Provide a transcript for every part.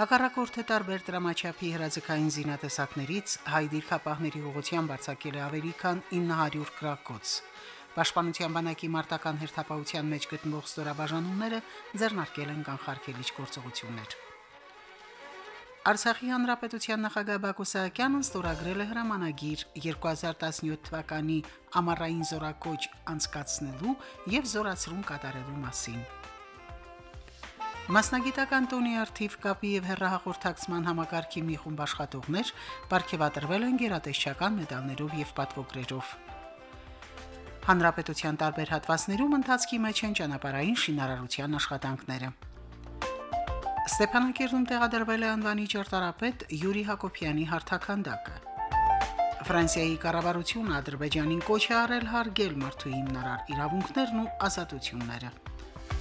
Հակառակորդը տարբեր դրամաչափի հրաձգային զինատեսակներից հայ դիրքապահների ուղղությամբ արձակել է ավելի քան 900 գրակոց։ Պաշտպանության բանակի մարտական հերթապահության մեջ գտնվող ստորաբաժանումները ձեռնարկել են կանխարգելիչ գործողություններ։ Արցախի հանրապետության նախագահ Բակո Սահակյանը ստորագրել է հրամանագիր 2017 թվականի ամառային զորակոչ անցկացնելու եւ զորացրում կատարելու մասին։ Մասնագիտական տոնի արդիվ կապի եւ հերրահաղորդակցման համակարգի մի խումբ աշխատողներ ապարգևատրվել են գերատեսչական մեդալներով եւ պատվոգրերով։ Հանրապետության տարբեր հատվածներում ընթացքի մեջ են ճանապարհային շինարարության աշխատանքները։ Ստեփանակերտում տեղադրվել է անվանի ճարտարապետ Յուրի Հակոբյանի հարթականդակը։ Ֆրանսիայի կառավարությունը Ադրբեջանին կոչ է արել հարգել մարդու հիմնարար իրավունքներն ու ազատությունները։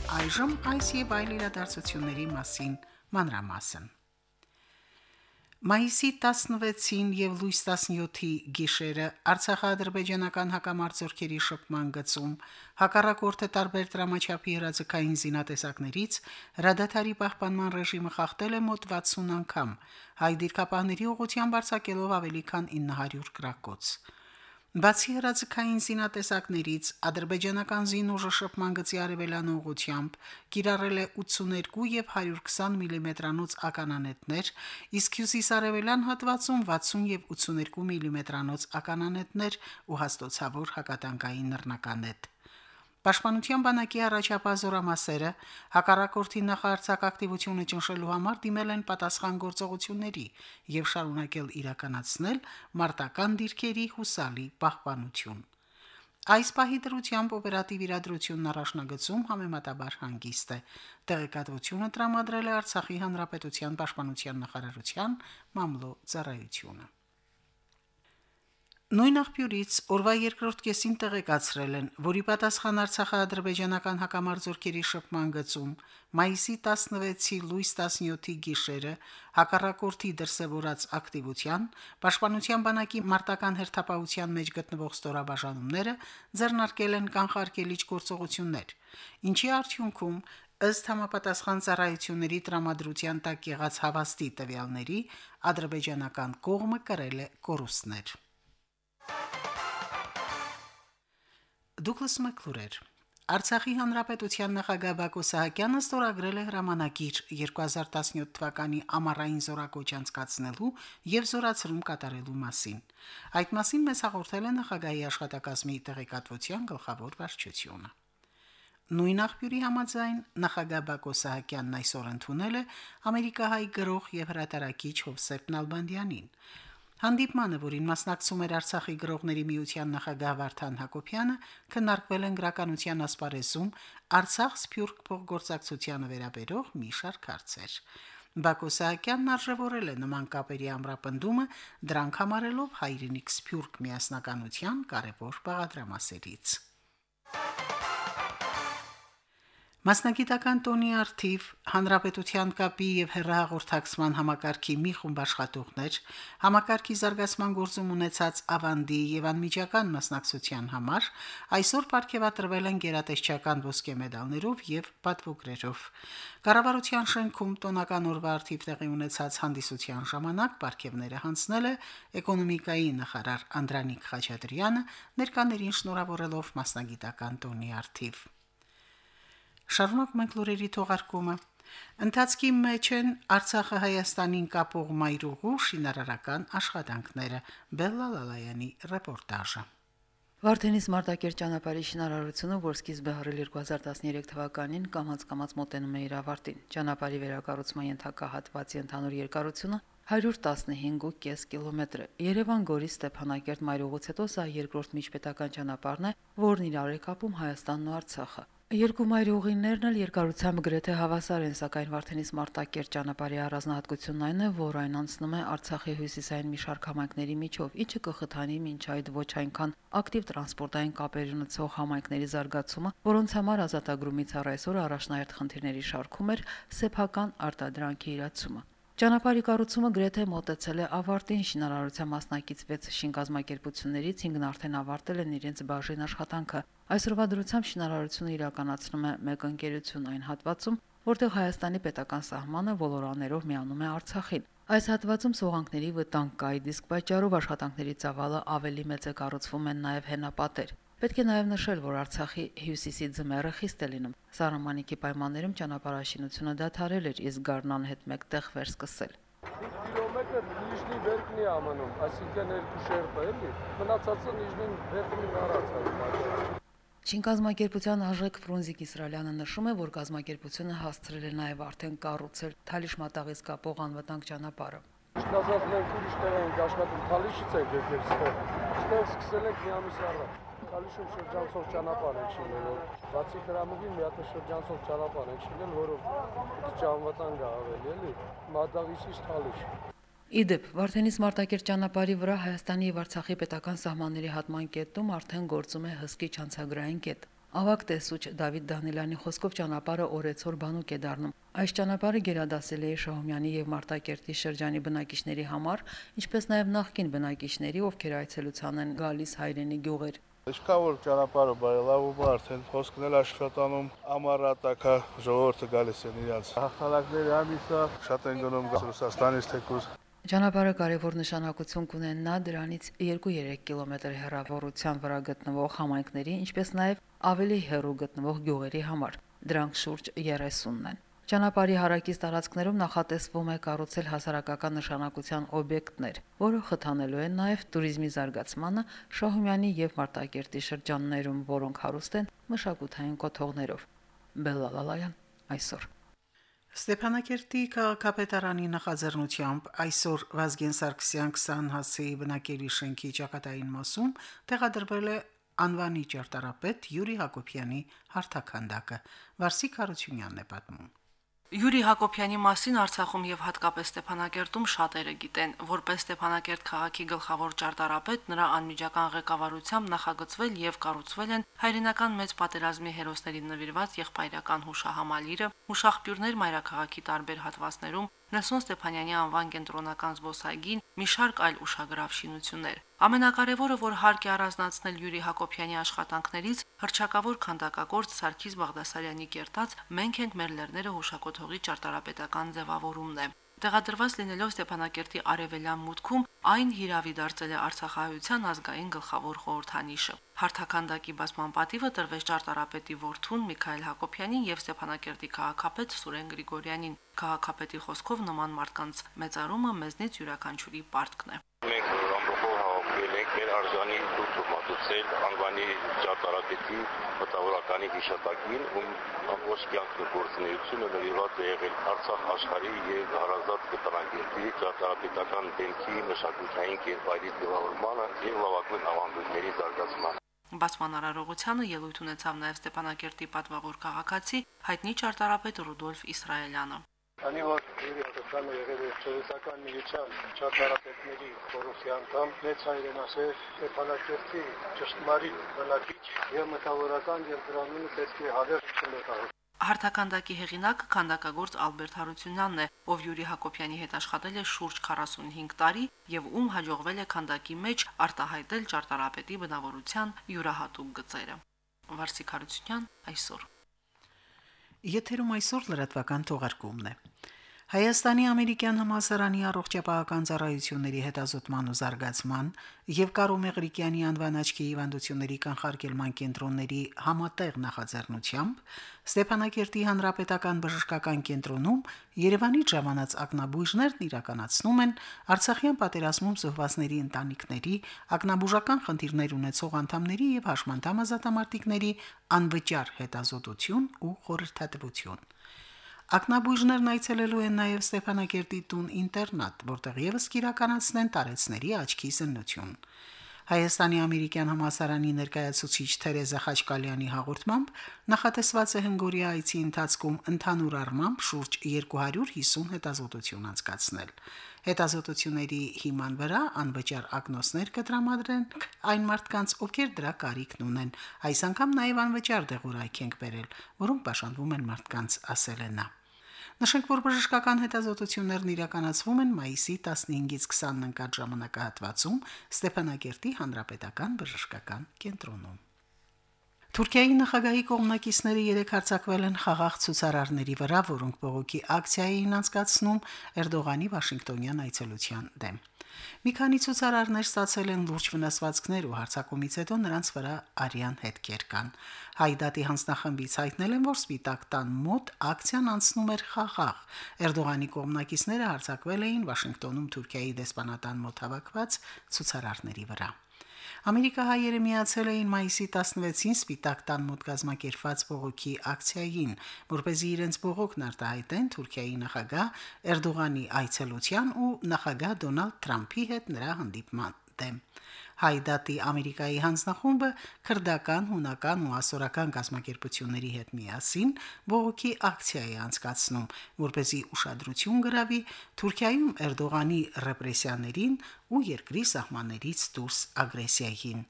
Այժմ այս եւ այլ իրադարձությունների մասին մանրամասն։ Մայիսի 16-ին եւ լույս 17-ի գիշերը Արցախա-ադրբեջանական հակամարտությունների շփման գծում հակառակորդը տարբեր դրամաչափի հրաձգային զինատեսակներից հրադադարի պահպանման ռեժիմը խախտել է մոտ 60 անգամ, հայ դիրքապահների ուղղությամբ արձակելով ավելի քան 900 գրակոց։ Բացի հրաձգային զինատեսակներից ադրբեջանական զինուժը շփման գծի արևելան ուղությամբ կիրառել է 82 եւ 120 մմ-անոց mm ականանետներ, իսկ հյուսիսարևելյան հատվածում 60 եւ 82 մմ-անոց mm ականանետներ ու հաստոցավոր հակատանկային նռնականետ։ Պաշտպանության բանակի առաջապահ զորամասերը հակառակորդի նախարարցակ ակտիվությունը ճնշելու համար դիմել են պատասխան գործողությունների եւ շարունակել իրականացնել մարտական դիրքերի հուսալի պահպանություն։ Այս պահի դրությամբ օպերատիվ իրադրությունն առաջնագծում համեմատաբար հանգիստ է։ Տեղեկատվությունը տրամադրել է Արցախի հանրապետության պաշտպանության նախարարության մամլո ծառայությունը։ Նույն աղբյուրից օրվա երկրորդ կեսին տեղեկացրել են, որի պատասխան Արցախա-ադրբեջանական հակամարտությունների շփման գծում մայիսի 16-ի լույս 17-ի գիշերը հակառակորդի դրսևորած ակտիվության պաշտպանության բանակի մարտական հերթապահության մեջ գտնվող ստորաբաժանումները ձեռնարկել են կանխարգելիչ գործողություններ, ինչի արդյունքում ըստ համապատասխան ծառայությունների տրամադրության տակ եղած հավաստի տվյալների ադրբեջանական կողմը կրել է կորուստներ։ Դուգլաս Մակլուրեր. Արցախի հանրապետության նախագահ Բակո Սահակյանը ստորագրել է հրամանագիր 2017 թվականի ամառային զորակոչ անցկացնելու եւ զորացրում կատարելու մասին։ Այդ մասին մեզ հաղորդել է նախագահի աշխատակազմի տեղեկատվության գլխավոր վարչությունը։ Նույն աղբյուրի համաձայն նախագահ Բակո Սահակյանն այսօր ընդունել է ամերիկահայ գրող եւ հրատարակիչ Հովսեփ Նալբանդյանին։ Հանդիպմանը, որին մասնակցում էր Արցախի գրողների միության նախագահ Վարդան Հակոբյանը, քննարկվել են գրականության ասպարեզում Արցախ սփյուռք փոխգործակցությանը վերաբերող մի շարք հարցեր։ Բակո Սահակյանն արժևորել է նման կապերի ամրապնդումը, դրանք համարելով հայրենիք սփյուռք միասնականության կարևոր բաղադրամասերից։ Մասնագիտական տոնի արդիվ հանրապետության կապի եւ հերրահաղորդակցման համակարգի մի խումբ աշխատողներ համակարգի զարգացման գործում ունեցած ավանդի եւ անմիջական մասնակցության համար այսօր ապարգևատրվել են գերատեսչական ոսկե մեդալներով եւ պատվոգրերով։ Կառավարության շենքում տոնական օրվա արդիվ տեղի ունեցած հանդիսության ժամանակ ապարգևները հանձնել է էկոնոմիկայի նախարար Անդրանիկ Խաչատրյանը ներկաներին շնորհավորելով մասնագիտական տոնի արդիվ։ Շարունակում ենք լուրերի թողարկումը։ Ընթացքի մեջ են Արցախը Հայաստանին կապող մայրուղու շինարարական աշխատանքները։ Բելլալալայանի ռեպորտաժը։ Վարդենիս Մարտակեր ճանապարհի շինարարությունը, որ սկիզբ է հռել 2013 թվականին, կամած-կամած մոտենում է իր ավարտին։ Ճանապարհի վերակառուցման ենթակա հատվածի ընդհանուր երկարությունը 115.5 կիլոմետր է։ Երևան-Գորի Ստեփանակերտ մայրուղուց հետո սա երկրորդ միջպետական ճանապարհն է, որն իրար է կապում Հայաստանն ու Արցախը։ Երկու մայրի ուղիներն էլ երկարությամբ գրեթե հավասար են, սակայն Վարդենիս Մարտակերտ ճանապարհի առանձնահատկությունն այն է, որ այն անցնում է Արցախի հյուսիսային մի շարք համայնքների միջով, ինչը կխթանի մինչ այդ ոչ այնքան ակտիվ տրանսպորտային կապեր ունեցող համայնքների զարգացումը, որոնց համար ազատագրումից առ այսօր առաջնահերթ խնդիրների շարքում էր սեփական արտադրանքի իրացումը։ Ճանապարհի կառուցումը գրեթե մոտեցել է ավարտին շինարարության մասնակից 6 շինգազմակերպություններից 5-ն արդեն ավարտել են իրենց բաժին աշխատանքը։ Այսօրվա դրությամբ շինարարությունը իրականացնում է մեկ ընկերություն այն հատվածում, որտեղ Հայաստանի պետական սահմանը ոլորաներով միանում է Արցախին։ Այս հատվածում սողանքների վտանգ կա, իսկ պատճառով աշխատանքների ծավալը ավելի մեծ է կառուցվում են նաև հենապատեր։ Պետք է նաև նշել, որ Արցախի հյուսիսի ձմեռը խիստ է լինում։ Սարամանիքի պայմաններում ճանապարհաշինությունը դադարել էր, իսկ Գառնան հետ մեկտեղ վերսկսել։ կիլոմետր նիժնի վերքնի ամնում, այսինքն երկու շերտը էլի, մնացածը նիժնին վերքնին առած է։ Շինկազմակերպության Աժեք Ֆրունզիկ Իսրայելյանը նշում է, որ կազմակերպությունը հասցրել է նաև արդեն կառուցել Թալիշ մատաղից կապող անվտանգ ճանապարհը։ Չնայած մենք ուրիշ տեղ ենք աշխատում, Թալիշից ենք եկել ստեղ։ Ստեղ սկսել ենք մի ամիս առաջ։ Թալիշում շրջանցող ճանապարհ ենք շինել, բացի հրամուղին մի հատ շրջանցող ճանապարհ ենք շինել, որով քիչ անվտանգ է ավելի, էլի։ Մադաղիսից Թալիշ։ Իդեպ Վարդենիս Մարտակերտ ճանապարհի վրա Հայաստանի եւ Արցախի պետական սահմանների հատման կետում արդեն գործում է հսկի չանցագրային կետ։ Ավակ տեսուչ Դավիթ Դանիելյանի խոսքով ճանապարհը օրեցօր բանուկ է դառնում։ Այս ճանապարհը գերադասել է Շահումյանի եւ Մարտակերտի շրջանի բնակիչների համար, ինչպես նաեւ նախկին բնակիչների, ովքեր այցելության են գալիս հայրենի գյուղեր։ Ինչքան որ ճանապարհը բարելավում է, արդեն խոսքն էլ աշխատանում, ամառատակա ժողովուրդը գալիս են իրանց հաղթանակների ամիսը, շատ են գնում Ռուսաստանից թեկուզ Ճանապարհը կարևոր նշանակություն կունենա դրանից 2-3 կիլոմետր հեռավորության վրա գտնվող համայնքների, ինչպես նաև ավելի հեռու գտնվող գյուղերի համար։ Դրանք շուրջ 30-ն են։ Ճանապարհի հարակից տարածքներում նախատեսվում է կառուցել հասարակական նշանակության օբյեկտներ, որը խթանելու են նաև туриզմի զարգացմանը Շահումյանի եւ Մարտակերտի շրջաններում, որոնք հարուստ են մշակութային կոթողներով։ Բելլալալայան այսօր Ստեփանակերտի քաղաքապետարանի նախաձեռնությամբ այսօր Վազգեն Սարգսյան 20 հասեի բնակելի շենքի ճակատային մասում տեղադրվել է անվանի ճարտարապետ Յուրի Հակոբյանի հարթականդակը։ Վարսիկ Հարությունյանն է պատմում։ Յուրի Հակոբյանի մասին Արցախում եւ հատկապես Ստեփանակերտում շատերը գիտեն, որպես Ստեփանակերտ քաղաքի գլխավոր ճարտարապետ նրա անմիջական ղեկավարությամբ նախագծվել եւ կառուցվել են հայրենական մեծ պատերազմի հերոսներին նվիրված եղբայրական հուշահամալիրը, հուշախպյուրներ մայրաքաղաքի տարբեր հատվածներում, Նելսոն Ստեփանյանի անվան կենտրոնական զբոսայգին, մի շարք այլ ուշագրավ շինություններ։ Ամենակարևորը, որ հարկ է առանձնացնել Յուրի Հակոբյանի աշխատանքներից, հրճակավոր քանդակագործ Սարգիս Բաղդասարյանի կերտած «Մենք ենք մեր լեռները» հուշակոթողի ճարտարապետական ձևավորումն է։ Տեղադրված լինելով Ստեփանակերտի արևելյան մուտքում, այն հիրավի դարձել է Արցախահայության ազգային գլխավոր խորհրդանիշը։ Հարթականդակի բացման պատիվը տրվեց ճարտարապետի որդուն Միքայել Հակոբյանին եւ Ստեփանակերտի քաղաքապետ Սուրեն Գրիգորյանին։ Քաղաքապետի խոսքով նման մարդկանց մեծարումը մեզնից յուրաքանչյուրի պարտքն է։ Մենք ամբողջ հավաքվել ենք մեր արժանի դուրս մատուցել անվանի ճարտարապետի մտավորականի հիշատակին, ում ամբողջ կյանքը գործունեությունը նվիրված է եղել Արցախ աշխարհի եւ հարազատ կտրանգերտի ճարտարապետական դեմքի մշակութային կերպարի ձևավորմանը եւ լավագույն ավանդույթների զարգացմանը։ Բացման արարողությանը ելույթ ունեցավ նաև Ստեփանակերտի պատվավոր քաղաքացի հայտնի ճարտարապետ Ռուդոլֆ Իսրայելյանը։ Քանի որ Հակոբյանը եղել է ծովական միության ճարտարապետների խորհրդի անդամ, մեծ հայրենասեր Ստեփանակերտի ճշտմարիտ բնակիչ եւ մտավորական եւ դրանունը պետք է հավերժ չմետահի։ Հարթականդակի հեղինակը քանդակագործ Ալբերտ Հարությունյանն է, ով Յուրի Հակոբյանի հետ աշխատել է շուրջ 45 տարի եւ ում հաջողվել է քանդակի մեջ արտահայտել ճարտարապետի բնավորության յուրահատուկ գծերը։ Վարսիկ Հարությունյան այսօր Եթերում այսօր լրատվական թողարկումն է։ Հայաստանի ամերիկյան համասարանի առողջապահական ծառայությունների հետազոտման ու զարգացման եւ Կարո Մեղրիկյանի անվան աչքի հիվանդությունների կանխարգելման կենտրոնների համատեղ նախաձեռնությամբ Ստեփանակերտի հանրապետական բժշկական կենտրոնում Երևանի ժամանած ակնաբույժներն իրականացնում են Արցախյան պատերազմում զոհվածների ընտանիքների, ակնաբուժական խնդիրներ ունեցող անդամների եւ հաշմանդամ ազատամարտիկների անվճար հետազոտություն ու խորհրդատվություն։ Ակնաբույժներն այցելելու են նաև Ստեփանակերտի տուն ինտերնատ, որտեղ եւս կիրականացնեն տարեցների աչքի զննություն։ Հայաստանի ամերիկյան համասարանի ներկայացուցիչ Թերեզա Խաչկալյանի հաղորդմամբ նախատեսված է Հնգորիա այցի ընթացքում ընդհանուր առմամբ շուրջ 250 հետազոտություն անցկացնել։ Հետազոտությունների հիման վրա անվճար ակնոսներ կտրամադրեն այն մարդկանց, ովքեր դրա կարիքն ունեն։ Այս անգամ նաև անվճար դեղորայք ենք բերել, որոնք բաժանվում են մարդկանց, ասել է նա։ Նշենք, որ բժշկական հետազոտություններն իրականացվում են մայիսի 15-ից 20-ն ընկած ժամանակահատվածում Ստեփանագերտի հանրապետական բժշկական կենտրոնում։ Թուրքիայի նախագահի կողմնակիցները երեք հարձակվել են խաղաղ ցուցարարների վրա, որոնք բողոքի ակցիա էին անցկացնում Էրդողանի Վաշինգտոնյան այցելության դեմ։ Մի քանի ցուցարարներ ստացել են լուրջ վնասվածքներ ու հարձակումից հետո նրանց վրա արյան հետքեր կան։ Հայդատի հանձնախմբից հայտնել են, որ Սպիտակ տան մոտ ակցիան անցնում էր խաղաղ։ Էրդողանի կողմնակիցները հարձակվել էին Վաշինգտոնում Թուրքիայի դեսպանատան մոտ հավաքված ցուցարարների վրա։ Ամերիկահայերը միացել էին մայիսի 16-ին Սպիտակ տան մոտ գազམ་ակերպված բողոքի ակցիային, որպեսզի իրենց բողոքն արտահայտեն Թուրքիայի նախագահ Էրդողանի այցելության ու նախագահ Դոնալդ Թրամփի հետ նրա հանդիպման դեմ։ Հայդատի Ամերիկայի հանձնախումբը քրդական, հունական ու ասորական գազམ་ակերպությունների հետ միասին բողոքի ակցիա է անցկացնում, որպեսզի ուշադրություն գրավի Թուրքիայում Էրդողանի ռեպրեսիաներին ու երկրի սահմաններից դուրս ագրեսիային։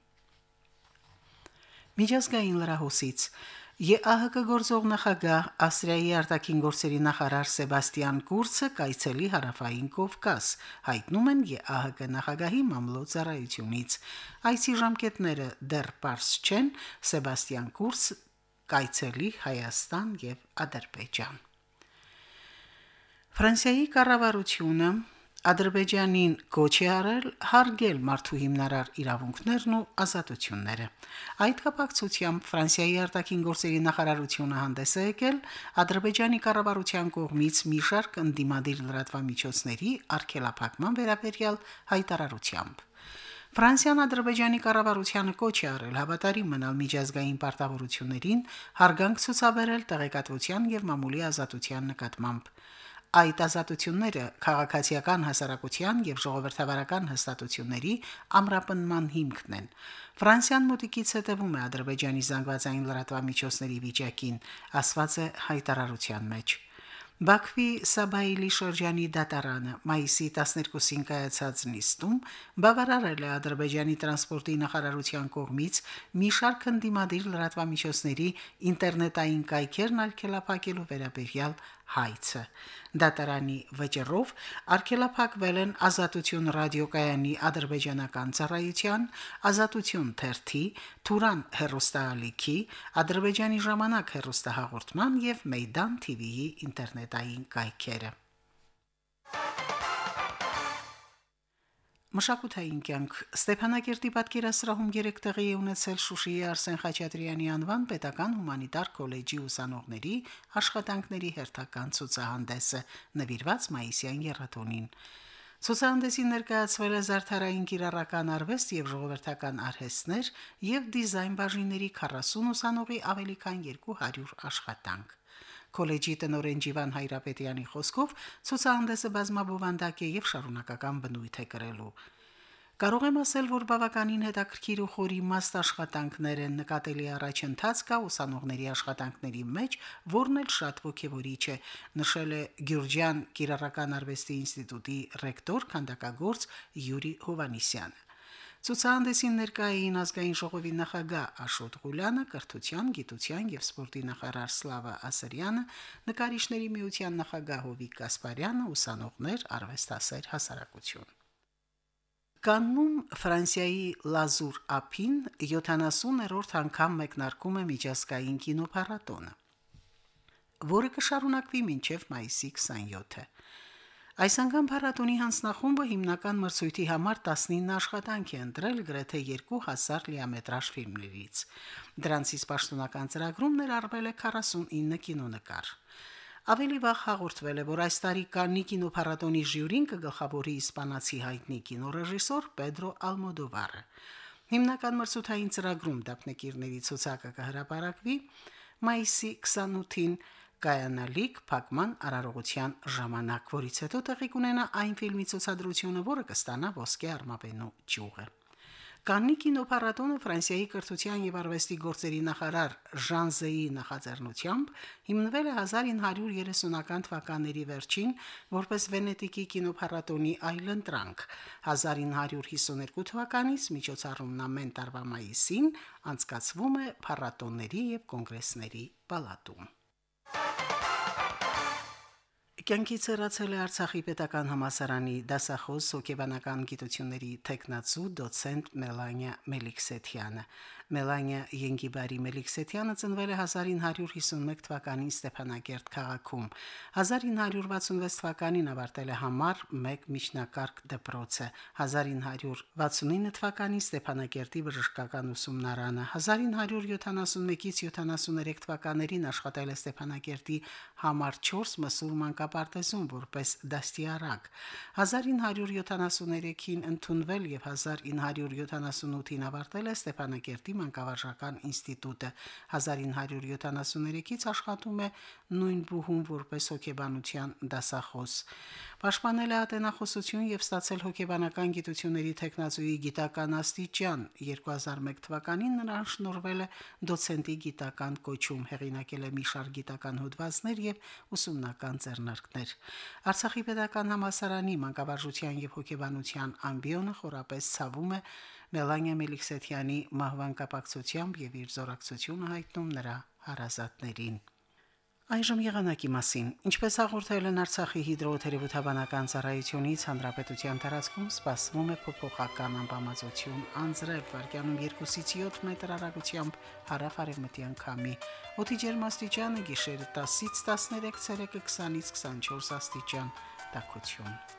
Միջազգային լրահոսից ԵԱՀԿ գործող նախագահ Ավստրիայի արտաքին գործերի նախարար Սեբաստիան Կուրցը կայցելի հարավային Կովկաս, հայտնում են ԵԱՀԿ նախագահի մամլոյ Այսի ժամկետները դեռ པարս չեն, Սեբաստիան Կուրց կայցելի Հայաստան եւ Ադրբեջան։ Ֆրանսիայի կառավարությունը Ադրբեջանին կոչ է արել հարգել մարդու հիմնարար իրավունքներն ու ազատությունները։ Այդ կապակցությամբ Ֆրանսիայի արտաքին գործերի նախարարությունը հանդես է եկել Ադրբեջանի կառավարության կողմից մի շարք ընդդիմադիր լրատվամիջոցների արգելափակման վերաբերյալ հայտարարությամբ։ Ֆրանսիան Ադրբեջանի կառավարությանը կոչ է արել հավատարիմ մնալ միջազգային պարտավորություններին, հարգանք ցուցաբերել տեղեկատվության եւ մամուլի ազատության նկատմամբ։ Այդ ազատությունները քաղաքացիական հասարակության եւ ժողովրդավարական հաստատությունների ամրապնման հիմքն են։ Ֆրանսիան մոտիկից հետևում է Ադրբեջանի զանգվածային լրատվամիջոցների վիճակին, ասված է հայտարարության մեջ։ Բաքվի Սաբայիլի շրջանի դատարանը մայիսի 12-ին կայացած նիստում բավարարել է Ադրբեջանի տրանսպորտի նախարարության կողմից մի շարք ընդդիմադիր լրատվամիջոցների ինտերնետային կայքերն արգելափակելու վերաբերյալ հայցը։ Դատարանի վճռով արգելափակվել են Ազատություն ռադիոկայանի ադրբեջանական ծառայության, Ազատություն թերթի, Թուրան հերոստալիքի, Ադրբեջանի ժամանակ հերոստահաղորդման եւ Մեյդան TV-ի ինտերնետային կայքերը։ Մշակութային կյանք. Ստեփանակերտի պատկերասրահում երեք տեղի է ունեցել Շուշիի Արսեն Խաչատրյանի անվան պետական հումանիտար քոլեջի ուսանողների աշխատանքների հերթական ցուցահանդեսը նվիրված մայիսյան երաթոնին։ Ցուցահանդեսին ներկայացվել է զարդարային կիրառական արվեստ եւ ժողովրդական արհեստներ եւ դիզայն բաժինների 40 ուսանողի ավելի քան 200 աշխատանք։ Քոլեջի տնօրեն Ջիվան Հայրապետյանի խոսքով ցուցահանդեսը բազմաբովանդակ է եւ շարունակական բնույթ է կրելու։ Կարող եմ ասել, որ բավականին հետաքրքիր ու խորի մաստ աշխատանքներ են նկատելի առաջընթաց կա ուսանողների աշխատանքների մեջ, որն էլ շատ ողջևորիչ է, նշել է Գյուրջյան Կիրառական արվեստի ինստիտուտի ռեկտոր քանդակագործ Յուրի Հովանիսյանը։ Ցուցահանդեսին ներկային ազգային ժողովի նախագահ Աշոտ Ղուլյանը, կրթության, գիտության եւ սպորտի նախարար Սլավա Ասարյանը, նկարիչների միության նախագահ Հովիկ Կասպարյանը, ուսանողներ, արվեստասեր հասարակություն։ Կաննում Ֆրանսիայի Լազուր ափին 70-րդ անգամ մեկնարկում է միջազգային կինոփառատոնը, որը կշարունակվի մինչև մայիսի 27-ը։ Այս անգամ փառատոնի հանձնախումբը հիմնական մրցույթի համար 19 աշխատանք է ընտրել գրեթե 2000 լիամետրաժ ֆիլմներից։ Դրանցից պաշտոնական ծրագրում ներառվել է 49 կինոնկար։ Ավելի վաղ հաղորդվել է, որ այս տարի Կաննի կինոփառատոնի ժյուրին կգլխավորի իսպանացի հայտնի կինոռեժիսոր Պեդրո Ալմոդովարը։ Հիմնական մրցութային ծրագրում դափնեկիրների ցուցակը կհրապարակվի մայիսի 28-ին կայանալիք փակման արարողության ժամանակ, որից հետո տեղի կունենա այն ֆիլմի ցուցադրությունը, որը կստանա ոսկե արմավենու ճյուղը։ Կաննի կինոփառատոնը Ֆրանսիայի կրթության եւ արվեստի գործերի նախարար Ժան Զեի նախաձեռնությամբ հիմնվել է 1930-ական թվականների վերջին որպես Վենետիկի կինոփառատոնի այլընտրանք։ 1952 թվականից միջոցառումն ամեն տարվա մայիսին անցկացվում է փառատոնների եւ կոնգրեսների պալատում։ you. Կյանքից հեռացել է Արցախի պետական համասարանի դասախոս հոգեբանական գիտությունների տեխնացու դոցենտ Մելանիա Մելիքսեթյանը։ Մելանիա Յենգիբարի Մելիքսեթյանը ծնվել է 1951 թվականին Ստեփանակերտ քաղաքում։ 1966 թվականին ավարտել է համար 1 միջնակարգ դպրոցը։ 1969 թվականին Ստեփանակերտի բժշկական ուսումնարանը։ 1971-ից 73 թվականներին աշխատել է Ստեփանակերտի համար 4 մսուր մանկապարտեզում որպես դաստիարակ։ 1973-ին ընդունվել եւ 1978-ին ավարտել է Ստեփանակերտի մանկավարժական ինստիտուտը 1973-ից աշխատում է նույն բուհում որպես հոգեբանության դասախոս պաշտպանել է ատենախոսություն եւ ստացել հոգեբանական գիտությունների տեխնացուի գիտական աստիճան 2001 թվականին նրան շնորհվել է դոցենտի գիտական կոչում հեղինակել է մի շարք գիտական հոդվածներ եւ ուսումնական ձեռնարկներ Արցախի պետական համալսարանի մանկավարժության եւ հոգեբանության ամբիոնը խորապես ցավում է Մելանիա Մելիքսեթյանի մահվան կապակցությամբ եւ իր զորակցությունը հայտնում նրա հարազատներին։ Այժմ եղանակի մասին։ Ինչպես հաղորդել են Արցախի հիդրոթերապևտաբանական ծառայությունից, հանրապետության տարածքում սպասվում է փոփոխական ամպամածություն, անձրև վարկյանում 2-ից 7 մետր հեռագությամբ հարավ-արևմտյան քամի։ Օդի ջերմաստիճանը գիշերը 10-ից 13 ցելսիուսը 20-ից 24 աստիճան։ Տակություն։